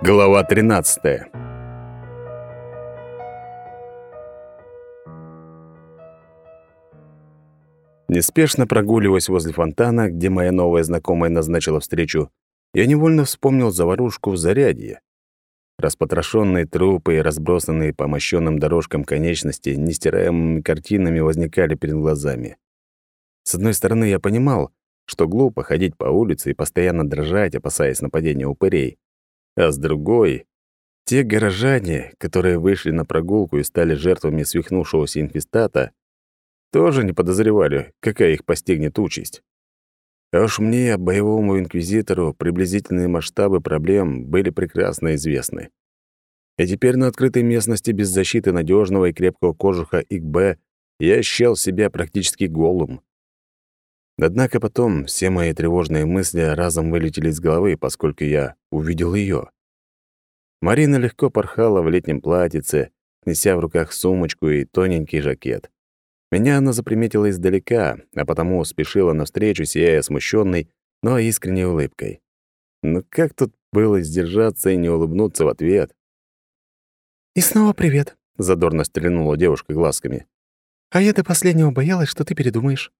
Глава 13. Неспешно прогуливаясь возле фонтана, где моя новая знакомая назначила встречу, я невольно вспомнил заварушку в зарядье. Распотрошенные трупы и разбросанные по мощенным дорожкам конечности нестираемыми картинами возникали перед глазами. С одной стороны, я понимал, что глупо ходить по улице и постоянно дрожать, опасаясь нападения упырей. А с другой — те горожане, которые вышли на прогулку и стали жертвами свихнувшегося инфестата, тоже не подозревали, какая их постигнет участь. А уж мне, боевому инквизитору, приблизительные масштабы проблем были прекрасно известны. И теперь на открытой местности без защиты надежного и крепкого кожуха ИКБ я ощущал себя практически голым. Однако потом все мои тревожные мысли разом вылетели из головы, поскольку я увидел ее. Марина легко порхала в летнем платьице, неся в руках сумочку и тоненький жакет. Меня она заприметила издалека, а потому спешила навстречу, сияя смущенной, но искренней улыбкой. Ну как тут было сдержаться и не улыбнуться в ответ? «И снова привет», — задорно стрельнула девушка глазками. «А я до последнего боялась, что ты передумаешь».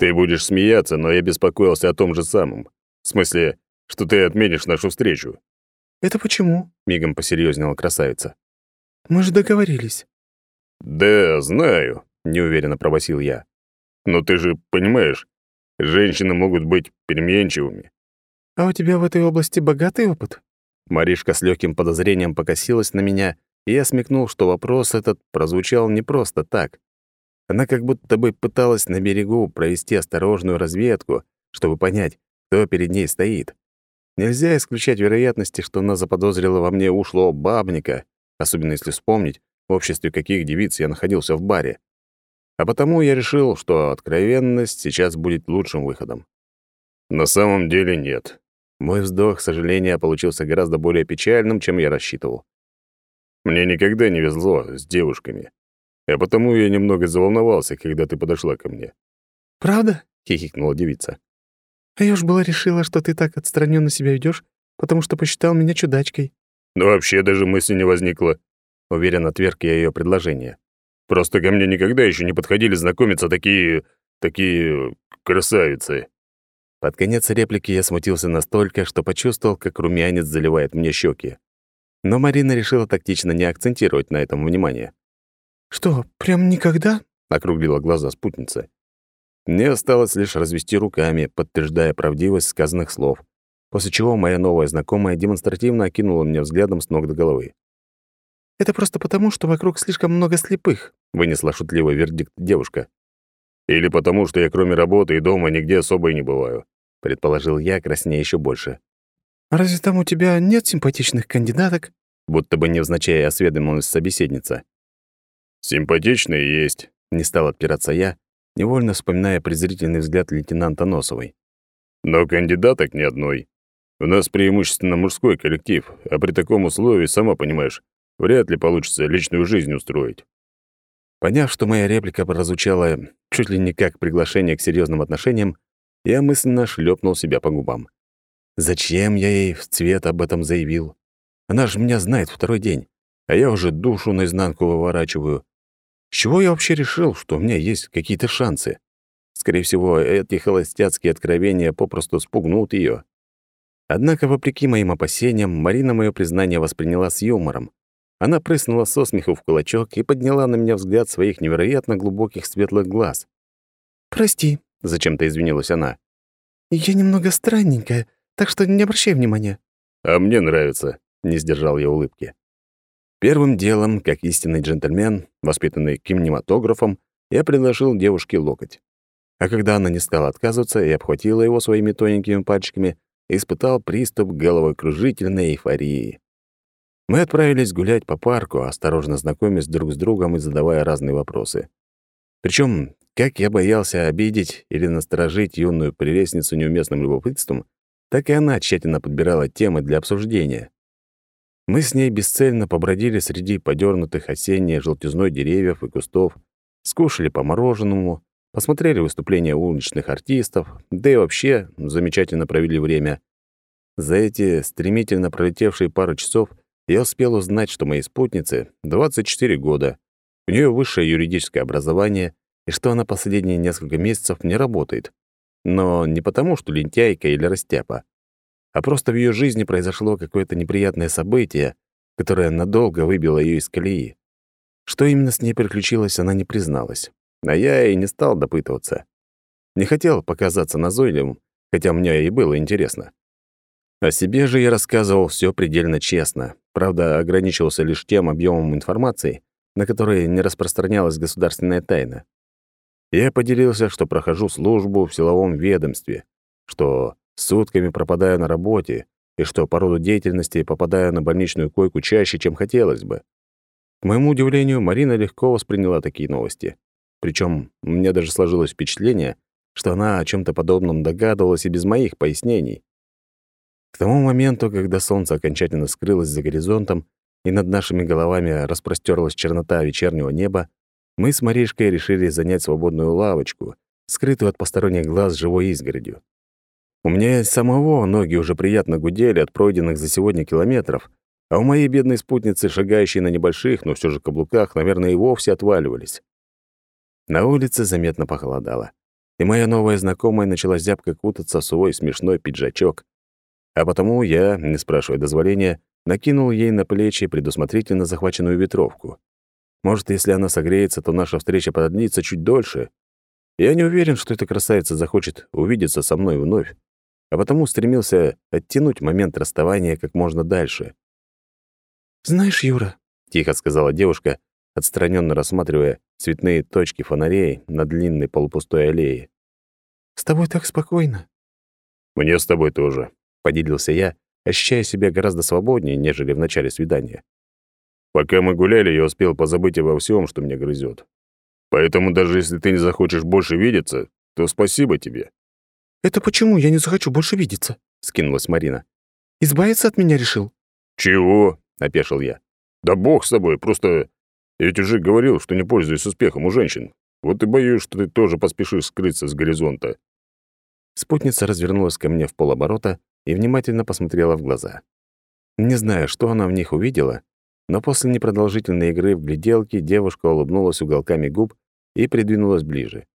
Ты будешь смеяться, но я беспокоился о том же самом. В смысле, что ты отменишь нашу встречу. Это почему? Мигом посерьезнела красавица. Мы же договорились. Да, знаю, неуверенно пробасил я. Но ты же понимаешь, женщины могут быть переменчивыми. А у тебя в этой области богатый опыт? Маришка с легким подозрением покосилась на меня, и я смекнул, что вопрос этот прозвучал не просто так. Она как будто бы пыталась на берегу провести осторожную разведку, чтобы понять, кто перед ней стоит. Нельзя исключать вероятности, что она заподозрила во мне ушло бабника, особенно если вспомнить, в обществе каких девиц я находился в баре. А потому я решил, что откровенность сейчас будет лучшим выходом. На самом деле нет. Мой вздох сожаления получился гораздо более печальным, чем я рассчитывал. Мне никогда не везло с девушками. А потому я немного заволновался, когда ты подошла ко мне. «Правда?» — хихикнула девица. «А я уж была решила, что ты так отстраненно себя ведешь, потому что посчитал меня чудачкой». «Ну вообще даже мысли не возникло». Уверен, отверг я ее предложение. «Просто ко мне никогда еще не подходили знакомиться такие... такие... красавицы». Под конец реплики я смутился настолько, что почувствовал, как румянец заливает мне щеки. Но Марина решила тактично не акцентировать на этом внимание. «Что, прям никогда?» — округлила глаза спутница. Мне осталось лишь развести руками, подтверждая правдивость сказанных слов, после чего моя новая знакомая демонстративно окинула меня взглядом с ног до головы. «Это просто потому, что вокруг слишком много слепых», — вынесла шутливый вердикт девушка. «Или потому, что я кроме работы и дома нигде особо и не бываю», — предположил я, краснея еще больше. «А разве там у тебя нет симпатичных кандидаток?» Будто бы невзначай осведомилась собеседница. «Симпатичные есть», — не стал отпираться я, невольно вспоминая презрительный взгляд лейтенанта Носовой. «Но кандидаток ни одной. У нас преимущественно мужской коллектив, а при таком условии, сама понимаешь, вряд ли получится личную жизнь устроить». Поняв, что моя реплика прозвучала чуть ли не как приглашение к серьезным отношениям, я мысленно шлепнул себя по губам. Зачем я ей в цвет об этом заявил? Она же меня знает второй день, а я уже душу наизнанку выворачиваю. С чего я вообще решил, что у меня есть какие-то шансы? Скорее всего, эти холостяцкие откровения попросту спугнут ее. Однако, вопреки моим опасениям, Марина мое признание восприняла с юмором. Она прыснула со смеху в кулачок и подняла на меня взгляд своих невероятно глубоких светлых глаз. «Прости», — зачем-то извинилась она. «Я немного странненькая, так что не обращай внимания». «А мне нравится», — не сдержал я улыбки. Первым делом, как истинный джентльмен, воспитанный кинематографом, я предложил девушке локоть. А когда она не стала отказываться и обхватила его своими тоненькими пальчиками, испытал приступ головокружительной эйфории. Мы отправились гулять по парку, осторожно знакомясь друг с другом и задавая разные вопросы. Причем, как я боялся обидеть или насторожить юную прелестницу неуместным любопытством, так и она тщательно подбирала темы для обсуждения. Мы с ней бесцельно побродили среди подернутых осенней желтизной деревьев и кустов, скушали по мороженому, посмотрели выступления уличных артистов, да и вообще замечательно провели время. За эти стремительно пролетевшие пару часов я успел узнать, что моей спутнице 24 года, у нее высшее юридическое образование и что она последние несколько месяцев не работает. Но не потому, что лентяйка или растяпа, а просто в ее жизни произошло какое-то неприятное событие, которое надолго выбило ее из колеи. Что именно с ней приключилось, она не призналась. А я и не стал допытываться. Не хотел показаться назойливым, хотя мне и было интересно. О себе же я рассказывал все предельно честно, правда, ограничивался лишь тем объемом информации, на который не распространялась государственная тайна. Я поделился, что прохожу службу в силовом ведомстве, что сутками пропадаю на работе и что по роду деятельности попадаю на больничную койку чаще, чем хотелось бы. К моему удивлению, Марина легко восприняла такие новости. Причем мне даже сложилось впечатление, что она о чем то подобном догадывалась и без моих пояснений. К тому моменту, когда солнце окончательно скрылось за горизонтом и над нашими головами распростерлась чернота вечернего неба, мы с Маришкой решили занять свободную лавочку, скрытую от посторонних глаз живой изгородью. У меня самого ноги уже приятно гудели от пройденных за сегодня километров, а у моей бедной спутницы, шагающей на небольших, но все же каблуках, наверное, и вовсе отваливались. На улице заметно похолодало, и моя новая знакомая начала зябко кутаться в свой смешной пиджачок. А потому я, не спрашивая дозволения, накинул ей на плечи предусмотрительно захваченную ветровку. Может, если она согреется, то наша встреча продлится чуть дольше. Я не уверен, что эта красавица захочет увидеться со мной вновь а потому стремился оттянуть момент расставания как можно дальше. «Знаешь, Юра», — тихо сказала девушка, отстраненно рассматривая цветные точки фонарей на длинной полупустой аллее. «С тобой так спокойно». «Мне с тобой тоже», — поделился я, ощущая себя гораздо свободнее, нежели в начале свидания. «Пока мы гуляли, я успел позабыть обо всем, что меня грызет. Поэтому даже если ты не захочешь больше видеться, то спасибо тебе. «Это почему я не захочу больше видеться?» — скинулась Марина. «Избавиться от меня решил?» «Чего?» — опешил я. «Да бог с тобой, просто... Я ведь уже говорил, что не пользуюсь успехом у женщин. Вот и боюсь, что ты тоже поспешишь скрыться с горизонта». Спутница развернулась ко мне в полоборота и внимательно посмотрела в глаза. Не знаю, что она в них увидела, но после непродолжительной игры в гляделки девушка улыбнулась уголками губ и придвинулась ближе.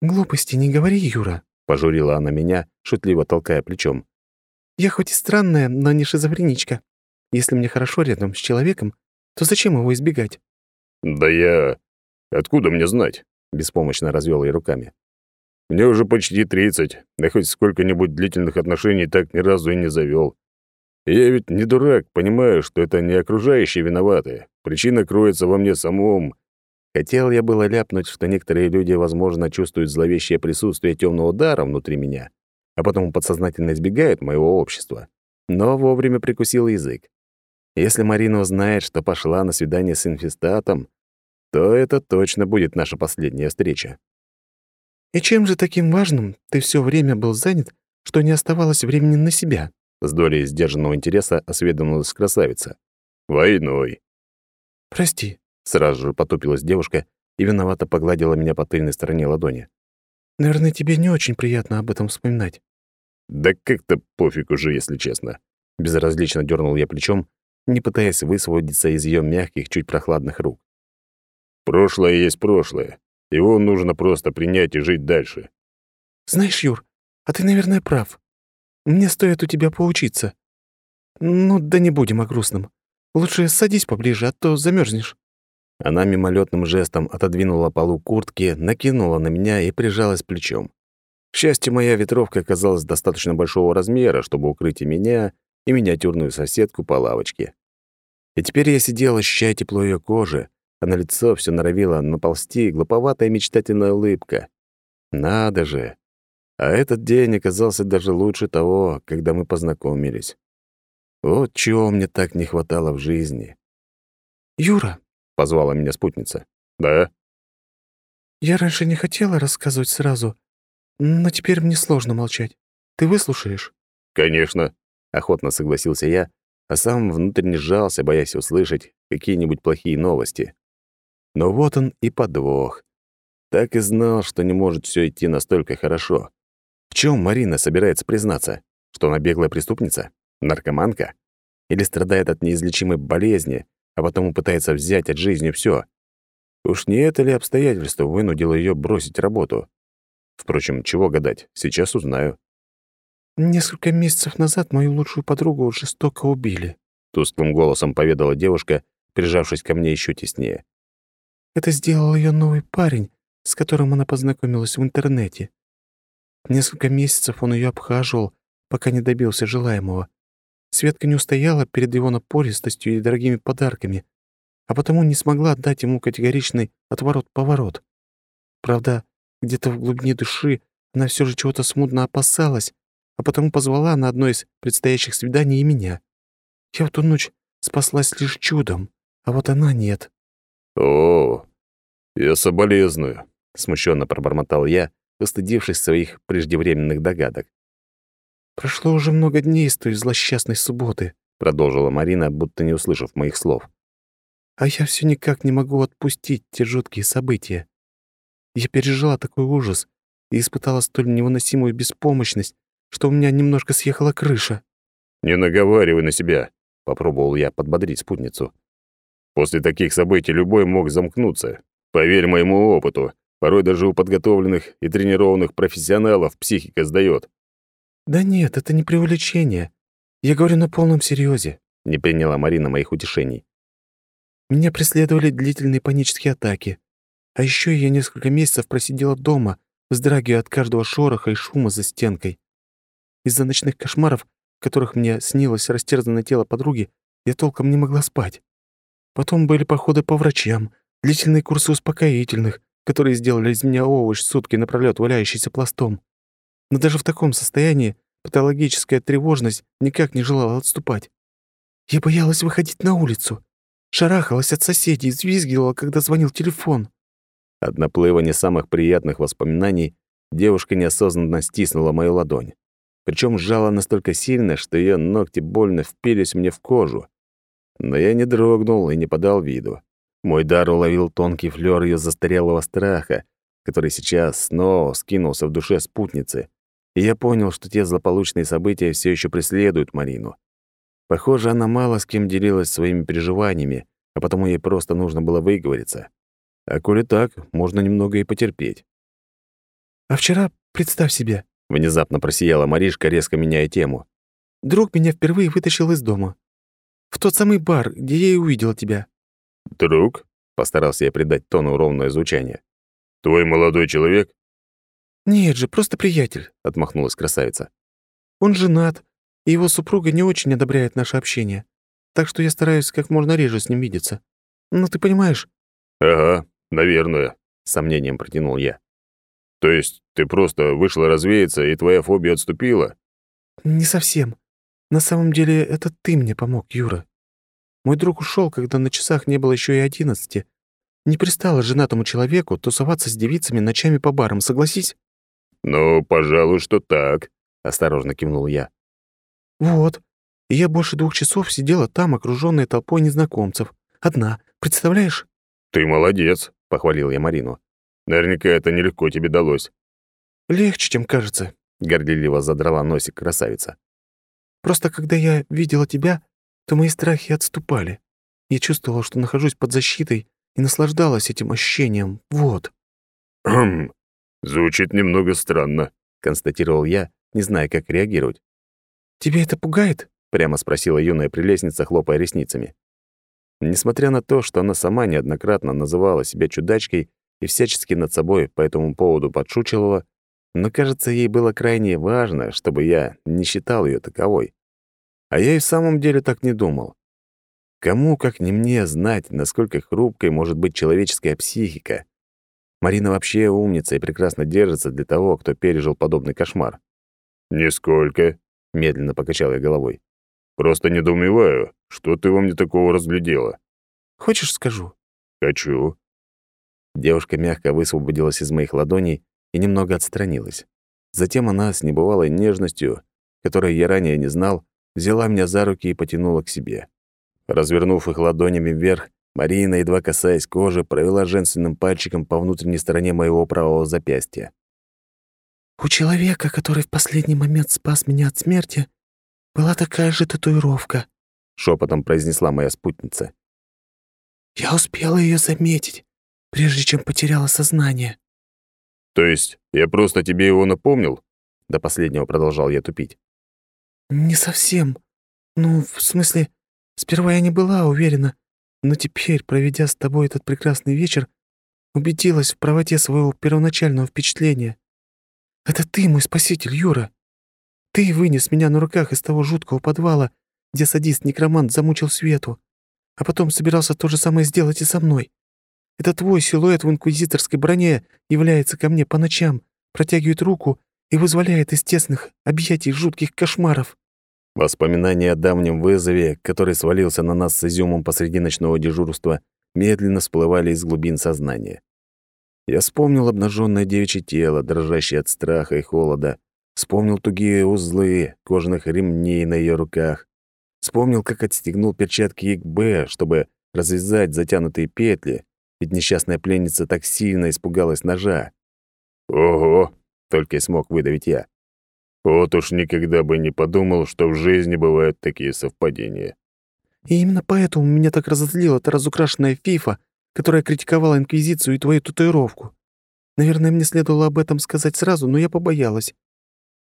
«Глупости не говори, Юра», Пожурила она меня, шутливо толкая плечом. «Я хоть и странная, но не шизофреничка. Если мне хорошо рядом с человеком, то зачем его избегать?» «Да я... Откуда мне знать?» — беспомощно развел я руками. «Мне уже почти тридцать, да хоть сколько-нибудь длительных отношений так ни разу и не завел. я ведь не дурак, понимаю, что это не окружающие виноваты. Причина кроется во мне самом, Хотел я было ляпнуть, что некоторые люди, возможно, чувствуют зловещее присутствие темного удара внутри меня, а потом подсознательно избегают моего общества. Но вовремя прикусил язык. Если Марина узнает, что пошла на свидание с инфестатом, то это точно будет наша последняя встреча. «И чем же таким важным ты все время был занят, что не оставалось времени на себя?» С долей сдержанного интереса осведомилась красавица. «Войной». «Прости, Сразу же потупилась девушка и виновато погладила меня по тыльной стороне ладони. «Наверное, тебе не очень приятно об этом вспоминать». «Да как-то пофиг уже, если честно». Безразлично дернул я плечом, не пытаясь высвободиться из ее мягких, чуть прохладных рук. «Прошлое есть прошлое. Его нужно просто принять и жить дальше». «Знаешь, Юр, а ты, наверное, прав. Мне стоит у тебя поучиться. Ну, да не будем о грустном. Лучше садись поближе, а то замерзнешь. Она мимолетным жестом отодвинула полу куртки, накинула на меня и прижалась плечом. К счастью, моя ветровка оказалась достаточно большого размера, чтобы укрыть и меня, и миниатюрную соседку по лавочке. И теперь я сидел, ощущая тепло ее кожи, а на лицо все норовило наползти глуповатая мечтательная улыбка. Надо же! А этот день оказался даже лучше того, когда мы познакомились. Вот чего мне так не хватало в жизни. «Юра!» Позвала меня спутница. «Да?» «Я раньше не хотела рассказывать сразу, но теперь мне сложно молчать. Ты выслушаешь?» «Конечно», — охотно согласился я, а сам внутренне сжался, боясь услышать какие-нибудь плохие новости. Но вот он и подвох. Так и знал, что не может все идти настолько хорошо. В чем Марина собирается признаться? Что она беглая преступница? Наркоманка? Или страдает от неизлечимой болезни, а потом пытается взять от жизни все? Уж не это ли обстоятельство вынудило ее бросить работу? Впрочем, чего гадать, сейчас узнаю. «Несколько месяцев назад мою лучшую подругу жестоко убили», — тусклым голосом поведала девушка, прижавшись ко мне еще теснее. «Это сделал ее новый парень, с которым она познакомилась в интернете. Несколько месяцев он ее обхаживал, пока не добился желаемого. Светка не устояла перед его напористостью и дорогими подарками, а потому не смогла дать ему категоричный отворот-поворот. Правда, где-то в глубине души она все же чего-то смутно опасалась, а потому позвала на одно из предстоящих свиданий и меня. Я в ту ночь спаслась лишь чудом, а вот она нет. «О, я соболезную», — смущенно пробормотал я, устыдившись своих преждевременных догадок. «Прошло уже много дней с той злосчастной субботы», — продолжила Марина, будто не услышав моих слов. «А я все никак не могу отпустить те жуткие события. Я пережила такой ужас и испытала столь невыносимую беспомощность, что у меня немножко съехала крыша». «Не наговаривай на себя», — попробовал я подбодрить спутницу. «После таких событий любой мог замкнуться. Поверь моему опыту, порой даже у подготовленных и тренированных профессионалов психика сдаёт». «Да нет, это не преувеличение. Я говорю на полном серьезе», — не приняла Марина моих утешений. «Меня преследовали длительные панические атаки. А еще я несколько месяцев просидела дома, вздрагивая от каждого шороха и шума за стенкой. Из-за ночных кошмаров, в которых мне снилось растерзанное тело подруги, я толком не могла спать. Потом были походы по врачам, длительные курсы успокоительных, которые сделали из меня овощ сутки напролёт валяющийся пластом. Но даже в таком состоянии патологическая тревожность никак не желала отступать. Я боялась выходить на улицу, шарахалась от соседей, взвизгивала, когда звонил телефон. От наплыва самых приятных воспоминаний девушка неосознанно стиснула мою ладонь. Причем сжала настолько сильно, что ее ногти больно впились мне в кожу. Но я не дрогнул и не подал виду. Мой дар уловил тонкий флёр ее застарелого страха, который сейчас снова скинулся в душе спутницы, и я понял, что те злополучные события все еще преследуют Марину. Похоже, она мало с кем делилась своими переживаниями, а потому ей просто нужно было выговориться. А коли так, можно немного и потерпеть. «А вчера, представь себе», — внезапно просияла Маришка, резко меняя тему. «Друг меня впервые вытащил из дома. В тот самый бар, где я и увидела тебя». «Друг?» — постарался я придать тону ровное звучание. «Твой молодой человек?» «Нет же, просто приятель», — отмахнулась красавица. «Он женат, и его супруга не очень одобряет наше общение, так что я стараюсь как можно реже с ним видеться. Ну, ты понимаешь?» «Ага, наверное», — с сомнением протянул я. «То есть ты просто вышла развеяться, и твоя фобия отступила?» «Не совсем. На самом деле, это ты мне помог, Юра. Мой друг ушел, когда на часах не было еще и одиннадцати. Не пристало женатому человеку тусоваться с девицами ночами по барам, согласись?» «Ну, пожалуй, что так», — осторожно кивнул я. «Вот. И я больше двух часов сидела там, окружённая толпой незнакомцев. Одна. Представляешь?» «Ты молодец», — похвалил я Марину. «Наверняка это нелегко тебе далось». «Легче, чем кажется», — горделиво задрала носик красавица. «Просто когда я видела тебя, то мои страхи отступали. Я чувствовала, что нахожусь под защитой и наслаждалась этим ощущением. Вот». «Хм, звучит немного странно», — констатировал я, не зная, как реагировать. «Тебя это пугает?» — прямо спросила юная прелестница, хлопая ресницами. Несмотря на то, что она сама неоднократно называла себя чудачкой и всячески над собой по этому поводу подшучивала, но, кажется, ей было крайне важно, чтобы я не считал ее таковой. А я и в самом деле так не думал. Кому, как не мне, знать, насколько хрупкой может быть человеческая психика? Марина вообще умница и прекрасно держится для того, кто пережил подобный кошмар. «Нисколько», — медленно покачал я головой. «Просто недоумеваю, что ты во мне такого разглядела?» «Хочешь, скажу?» «Хочу». Девушка мягко высвободилась из моих ладоней и немного отстранилась. Затем она с небывалой нежностью, которой я ранее не знал, взяла меня за руки и потянула к себе. Развернув их ладонями вверх, Марина, едва касаясь кожи, провела женственным пальчиком по внутренней стороне моего правого запястья. «У человека, который в последний момент спас меня от смерти, была такая же татуировка», — шепотом произнесла моя спутница. «Я успела ее заметить, прежде чем потеряла сознание». «То есть я просто тебе его напомнил?» До последнего продолжал я тупить. «Не совсем. Ну, в смысле, сперва я не была уверена, но теперь, проведя с тобой этот прекрасный вечер, убедилась в правоте своего первоначального впечатления. Это ты, мой спаситель, Юра. Ты вынес меня на руках из того жуткого подвала, где садист-некромант замучил Свету, а потом собирался то же самое сделать и со мной. Это твой силуэт в инквизиторской броне является ко мне по ночам, протягивает руку и вызволяет из тесных объятий жутких кошмаров. Воспоминания о давнем вызове, который свалился на нас с изюмом посреди ночного дежурства, медленно всплывали из глубин сознания. Я вспомнил обнаженное девичье тело, дрожащее от страха и холода, вспомнил тугие узлы кожаных ремней на ее руках, вспомнил, как отстегнул перчатки ИКБ, чтобы развязать затянутые петли, ведь несчастная пленница так сильно испугалась ножа. «Ого!» — только и смог выдавить я. Вот уж никогда бы не подумал, что в жизни бывают такие совпадения. И именно поэтому меня так разозлила та разукрашенная фифа, которая критиковала Инквизицию и твою татуировку. Наверное, мне следовало об этом сказать сразу, но я побоялась.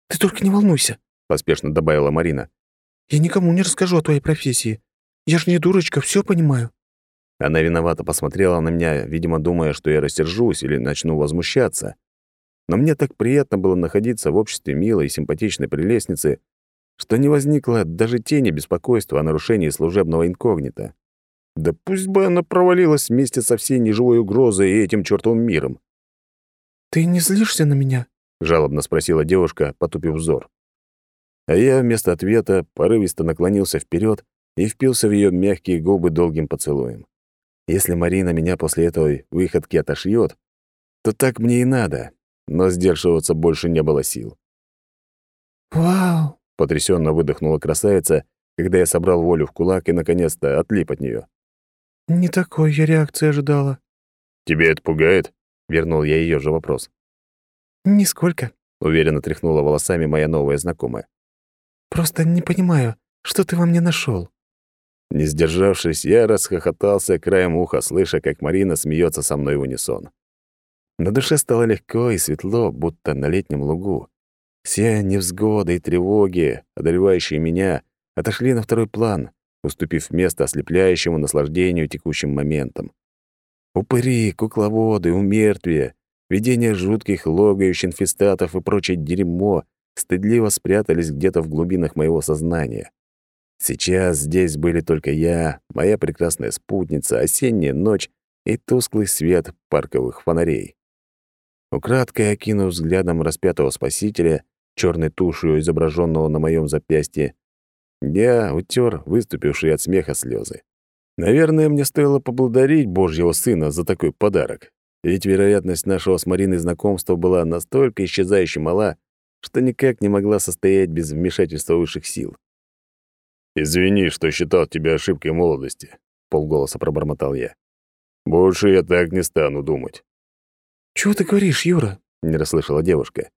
Ты только не волнуйся, — поспешно добавила Марина. Я никому не расскажу о твоей профессии. Я же не дурочка, все понимаю. Она виновато посмотрела на меня, видимо, думая, что я рассержусь или начну возмущаться но мне так приятно было находиться в обществе милой и симпатичной прелестницы, что не возникло даже тени беспокойства о нарушении служебного инкогнито. Да пусть бы она провалилась вместе со всей неживой угрозой и этим чертовым миром. «Ты не злишься на меня?» — жалобно спросила девушка, потупив взор. А я вместо ответа порывисто наклонился вперед и впился в ее мягкие губы долгим поцелуем. Если Марина меня после этой выходки отошьет, то так мне и надо, но сдерживаться больше не было сил. «Вау!» — потрясенно выдохнула красавица, когда я собрал волю в кулак и, наконец-то, отлип от нее. «Не такой я реакции ожидала». «Тебя это пугает?» — вернул я ее же вопрос. «Нисколько», — уверенно тряхнула волосами моя новая знакомая. «Просто не понимаю, что ты во мне нашел. Не сдержавшись, я расхохотался краем уха, слыша, как Марина смеется со мной в унисон. На душе стало легко и светло, будто на летнем лугу. Все невзгоды и тревоги, одолевающие меня, отошли на второй план, уступив место ослепляющему наслаждению текущим моментом. Упыри, кукловоды, умертвия, видение жутких логающих инфестатов и прочее дерьмо стыдливо спрятались где-то в глубинах моего сознания. Сейчас здесь были только я, моя прекрасная спутница, осенняя ночь и тусклый свет парковых фонарей. Украдкой окинув взглядом распятого спасителя, черной тушью, изображенного на моем запястье, я утер выступившие от смеха слезы. Наверное, мне стоило поблагодарить Божьего Сына за такой подарок, ведь вероятность нашего с Мариной знакомства была настолько исчезающе мала, что никак не могла состоять без вмешательства высших сил. «Извини, что считал тебя ошибкой молодости», — полголоса пробормотал я. «Больше я так не стану думать». «Чего ты говоришь, Юра?» — не расслышала девушка.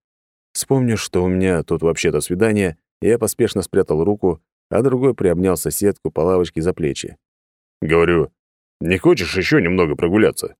Вспомнив, что у меня тут вообще-то свидание, я поспешно спрятал руку, а другой приобнял соседку по лавочке за плечи. «Говорю, не хочешь еще немного прогуляться?»